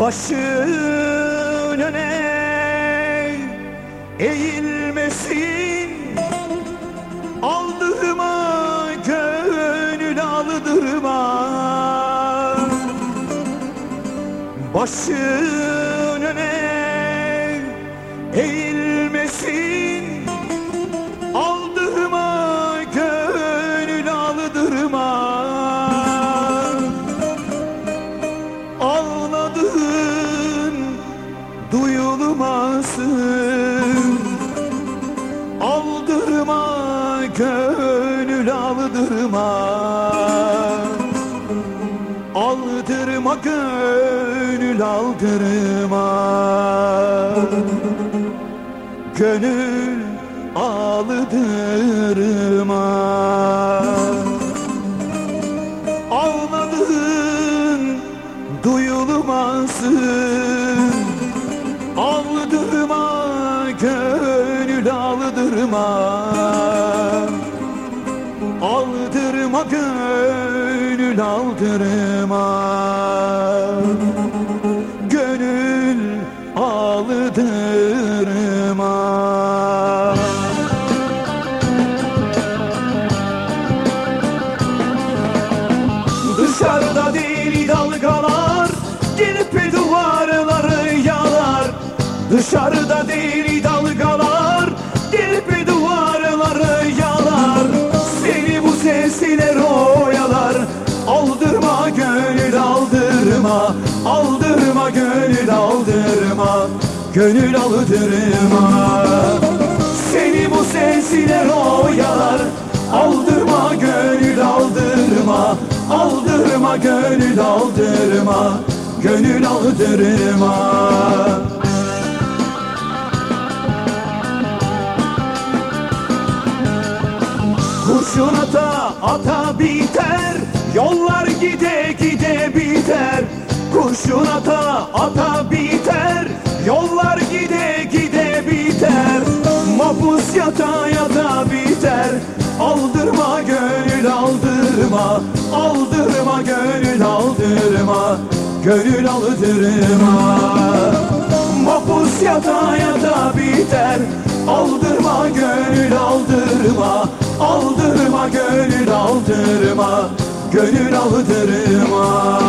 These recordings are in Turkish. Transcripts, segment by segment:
Başın öne eğilmesin. Aldırma gönül aldırma Başın öne eğilmesin gönül aldırma Aldırma gönül aldırma. Gönül aldırma. Ağladın duyulmasın. Aldırma gönül aldırma Aldırma gönül aldırma. Gönül aldırma. Dışarıda deli dalgalar Gelip duvarları yalar. Dışarıda Gönül aldırma Seni bu sesler oyalar Aldırma gönül aldırma Aldırma gönül aldırma. Gönül aldırma Kurşun ata ata biter Yollar gide gide biter. Kurşun ata ata biter aldırma Aldırma gönül aldırma Gönül aldırma. Mapus yata yata biter. Aldırma gönül aldırma. Aldırma gönül aldırma Gönül aldırma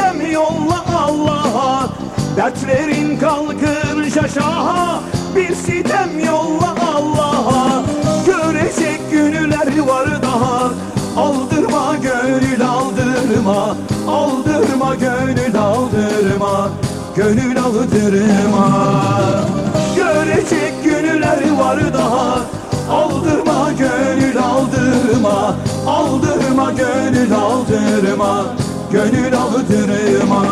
sitem yolla Allah'a Dertlerin kalkınca şaha Bir sitem yolla Allah'a Görecek günler var daha. Aldırma gönül aldırma Aldırma gönül aldırma. Gönül aldırma. Görecek günler var daha. Aldırma gönül aldırma Aldırma gönül aldırma Gönül aldırma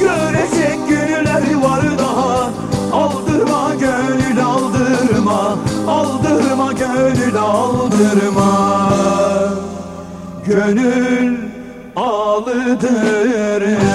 Görecek günler var daha. Aldırma gönül aldırma. Aldırma gönül aldırma. Gönül aldırma